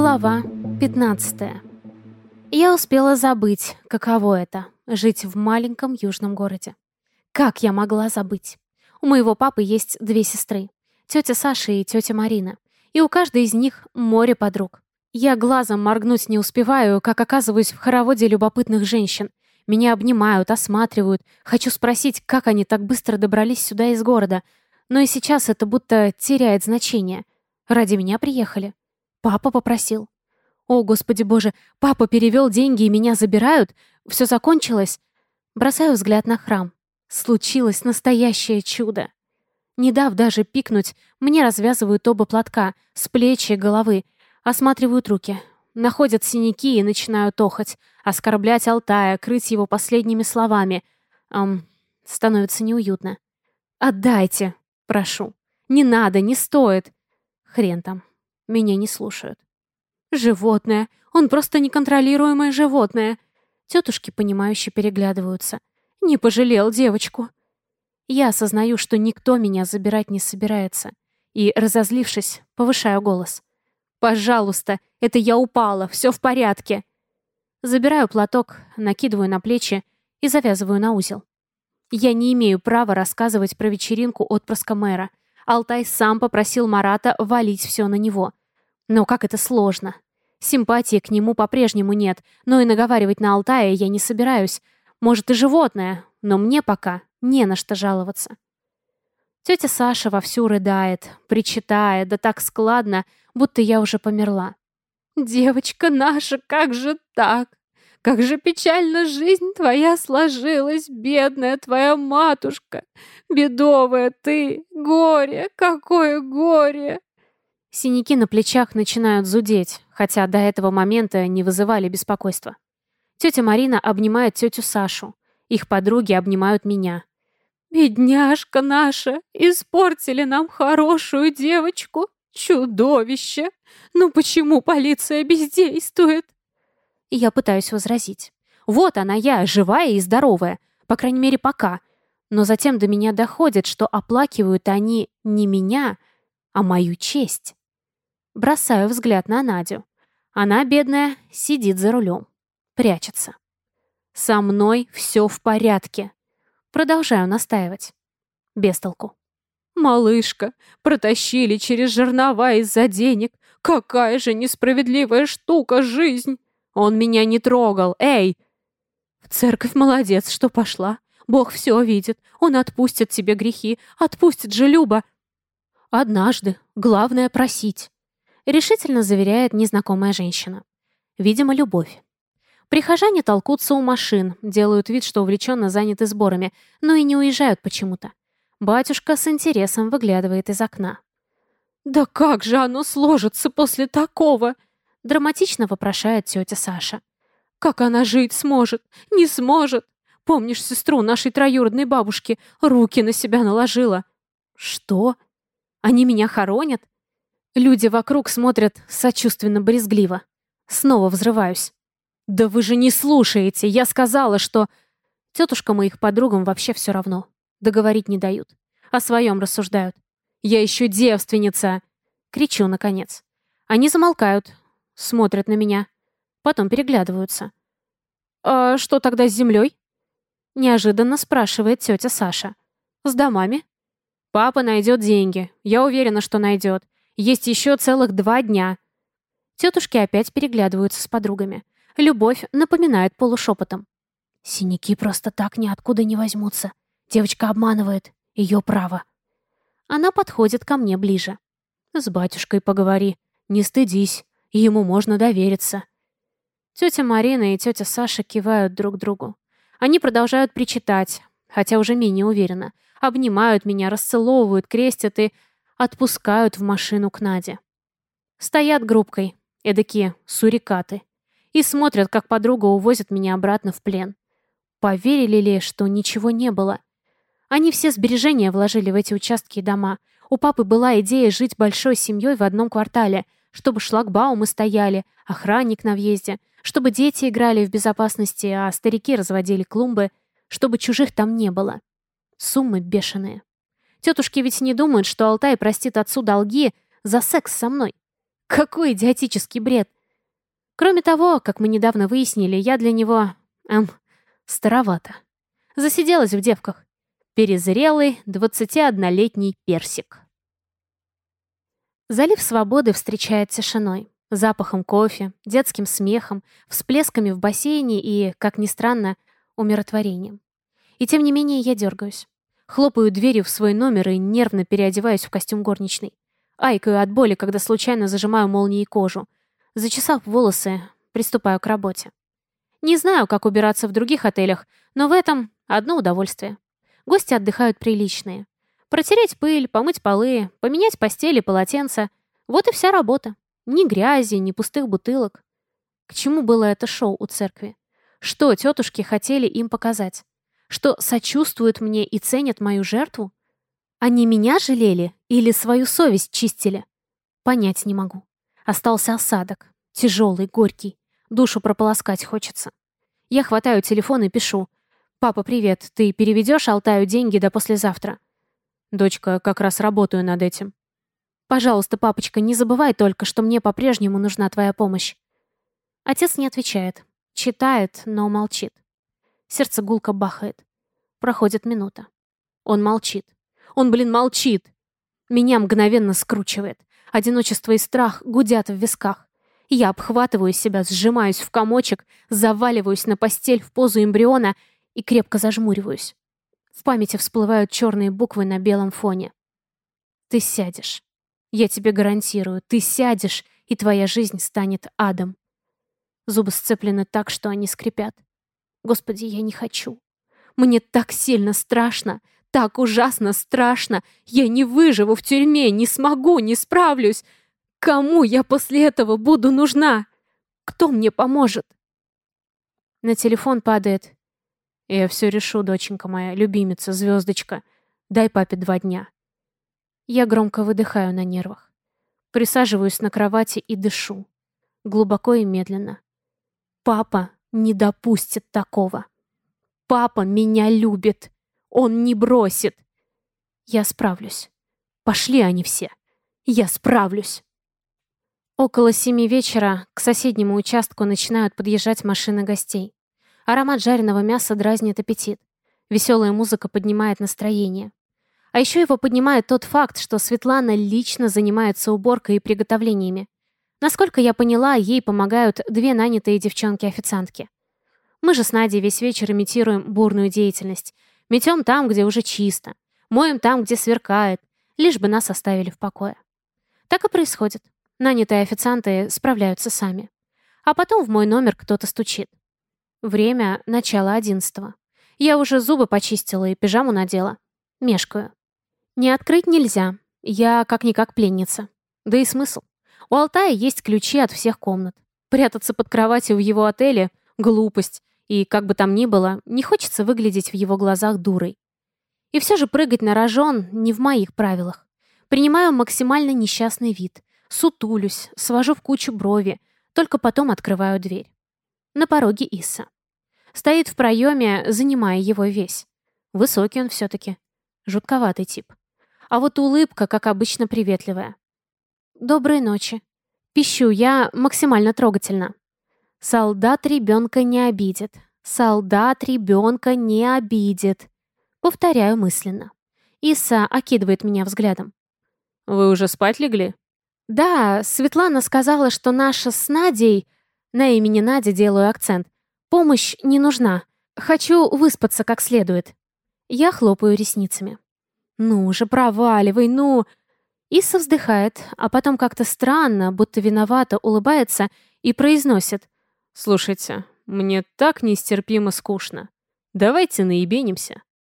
Глава 15. Я успела забыть, каково это — жить в маленьком южном городе. Как я могла забыть? У моего папы есть две сестры. Тетя Саша и тетя Марина. И у каждой из них море подруг. Я глазом моргнуть не успеваю, как оказываюсь в хороводе любопытных женщин. Меня обнимают, осматривают. Хочу спросить, как они так быстро добрались сюда из города. Но и сейчас это будто теряет значение. Ради меня приехали. Папа попросил. О, Господи Боже, папа перевел деньги и меня забирают? Все закончилось? Бросаю взгляд на храм. Случилось настоящее чудо. Не дав даже пикнуть, мне развязывают оба платка с плечи и головы, осматривают руки, находят синяки и начинают охоть, оскорблять Алтая, крыть его последними словами. Эм, становится неуютно. «Отдайте!» — прошу. «Не надо, не стоит!» Хрен там. Меня не слушают. Животное. Он просто неконтролируемое животное. Тетушки, понимающе переглядываются. Не пожалел девочку. Я осознаю, что никто меня забирать не собирается. И, разозлившись, повышаю голос. «Пожалуйста, это я упала, все в порядке». Забираю платок, накидываю на плечи и завязываю на узел. Я не имею права рассказывать про вечеринку отпрыска мэра. Алтай сам попросил Марата валить все на него. Но как это сложно. Симпатии к нему по-прежнему нет, но и наговаривать на Алтая я не собираюсь. Может, и животное, но мне пока не на что жаловаться. Тетя Саша вовсю рыдает, причитает, да так складно, будто я уже померла. «Девочка наша, как же так? Как же печально жизнь твоя сложилась, бедная твоя матушка! Бедовая ты! Горе! Какое горе!» Синяки на плечах начинают зудеть, хотя до этого момента не вызывали беспокойства. Тетя Марина обнимает тетю Сашу. Их подруги обнимают меня. «Бедняжка наша! Испортили нам хорошую девочку! Чудовище! Ну почему полиция бездействует?» Я пытаюсь возразить. «Вот она я, живая и здоровая. По крайней мере, пока. Но затем до меня доходит, что оплакивают они не меня, а мою честь. Бросаю взгляд на Надю. Она, бедная, сидит за рулем. Прячется. Со мной все в порядке. Продолжаю настаивать. Без толку. «Малышка, протащили через жернова из-за денег. Какая же несправедливая штука жизнь! Он меня не трогал, эй!» «В церковь молодец, что пошла. Бог все видит. Он отпустит тебе грехи. Отпустит же Люба. Однажды. Главное просить решительно заверяет незнакомая женщина. Видимо, любовь. Прихожане толкутся у машин, делают вид, что увлеченно заняты сборами, но и не уезжают почему-то. Батюшка с интересом выглядывает из окна. «Да как же оно сложится после такого?» Драматично вопрошает тетя Саша. «Как она жить сможет? Не сможет! Помнишь сестру нашей троюродной бабушки? Руки на себя наложила». «Что? Они меня хоронят? Люди вокруг смотрят сочувственно-брезгливо. Снова взрываюсь. «Да вы же не слушаете! Я сказала, что...» Тетушка моих подругам вообще все равно. Договорить не дают. О своем рассуждают. «Я еще девственница!» Кричу, наконец. Они замолкают, смотрят на меня. Потом переглядываются. «А что тогда с землей?» Неожиданно спрашивает тетя Саша. «С домами?» «Папа найдет деньги. Я уверена, что найдет. Есть еще целых два дня». Тетушки опять переглядываются с подругами. Любовь напоминает полушепотом. «Синяки просто так ниоткуда не возьмутся. Девочка обманывает. Ее право». Она подходит ко мне ближе. «С батюшкой поговори. Не стыдись. Ему можно довериться». Тетя Марина и тетя Саша кивают друг другу. Они продолжают причитать, хотя уже менее уверенно. Обнимают меня, расцеловывают, крестят и отпускают в машину к Наде. Стоят группкой, эдакие сурикаты, и смотрят, как подруга увозит меня обратно в плен. Поверили ли, что ничего не было? Они все сбережения вложили в эти участки и дома. У папы была идея жить большой семьей в одном квартале, чтобы шлагбаумы стояли, охранник на въезде, чтобы дети играли в безопасности, а старики разводили клумбы, чтобы чужих там не было. Суммы бешеные. Тетушки ведь не думают, что Алтай простит отцу долги за секс со мной. Какой идиотический бред! Кроме того, как мы недавно выяснили, я для него... Эм, старовато. Засиделась в девках. Перезрелый 21-летний персик. Залив свободы встречает тишиной, запахом кофе, детским смехом, всплесками в бассейне и, как ни странно, умиротворением. И тем не менее я дергаюсь. Хлопаю дверью в свой номер и нервно переодеваюсь в костюм горничной. Айкаю от боли, когда случайно зажимаю молнией кожу. Зачесав волосы, приступаю к работе. Не знаю, как убираться в других отелях, но в этом одно удовольствие. Гости отдыхают приличные. Протереть пыль, помыть полы, поменять постели, полотенца. Вот и вся работа. Ни грязи, ни пустых бутылок. К чему было это шоу у церкви? Что тетушки хотели им показать? Что сочувствуют мне и ценят мою жертву? Они меня жалели или свою совесть чистили? Понять не могу. Остался осадок. Тяжелый, горький. Душу прополоскать хочется. Я хватаю телефон и пишу. «Папа, привет. Ты переведешь Алтаю деньги до послезавтра?» Дочка, как раз работаю над этим. Пожалуйста, папочка, не забывай только, что мне по-прежнему нужна твоя помощь. Отец не отвечает. Читает, но молчит. Сердце гулко бахает. Проходит минута. Он молчит. Он, блин, молчит. Меня мгновенно скручивает. Одиночество и страх гудят в висках. Я обхватываю себя, сжимаюсь в комочек, заваливаюсь на постель в позу эмбриона и крепко зажмуриваюсь. В памяти всплывают черные буквы на белом фоне. Ты сядешь. Я тебе гарантирую, ты сядешь, и твоя жизнь станет адом. Зубы сцеплены так, что они скрипят. Господи, я не хочу. Мне так сильно страшно, так ужасно страшно. Я не выживу в тюрьме, не смогу, не справлюсь. Кому я после этого буду нужна? Кто мне поможет? На телефон падает я все решу, доченька моя, любимица, звездочка. Дай папе два дня. Я громко выдыхаю на нервах. Присаживаюсь на кровати и дышу. Глубоко и медленно. Папа не допустит такого. Папа меня любит. Он не бросит. Я справлюсь. Пошли они все. Я справлюсь. Около семи вечера к соседнему участку начинают подъезжать машины гостей. Аромат жареного мяса дразнит аппетит. Веселая музыка поднимает настроение. А еще его поднимает тот факт, что Светлана лично занимается уборкой и приготовлениями. Насколько я поняла, ей помогают две нанятые девчонки-официантки. Мы же с Надей весь вечер имитируем бурную деятельность. Метем там, где уже чисто. Моем там, где сверкает. Лишь бы нас оставили в покое. Так и происходит. Нанятые официанты справляются сами. А потом в мой номер кто-то стучит. Время — начало одиннадцатого. Я уже зубы почистила и пижаму надела. Мешкаю. Не открыть нельзя. Я как-никак пленница. Да и смысл. У Алтая есть ключи от всех комнат. Прятаться под кроватью в его отеле — глупость. И, как бы там ни было, не хочется выглядеть в его глазах дурой. И все же прыгать на рожон не в моих правилах. Принимаю максимально несчастный вид. Сутулюсь, свожу в кучу брови, только потом открываю дверь. На пороге Исса. Стоит в проеме, занимая его весь. Высокий он все-таки. Жутковатый тип. А вот улыбка, как обычно, приветливая. «Доброй ночи». Пищу я максимально трогательно. «Солдат ребенка не обидит. Солдат ребенка не обидит». Повторяю мысленно. Иса окидывает меня взглядом. «Вы уже спать легли?» «Да, Светлана сказала, что наша с Надей...» На имени Надя делаю акцент. Помощь не нужна. Хочу выспаться как следует. Я хлопаю ресницами. Ну уже проваливай, ну... Исса вздыхает, а потом как-то странно, будто виновато улыбается и произносит. «Слушайте, мне так нестерпимо скучно. Давайте наебенимся».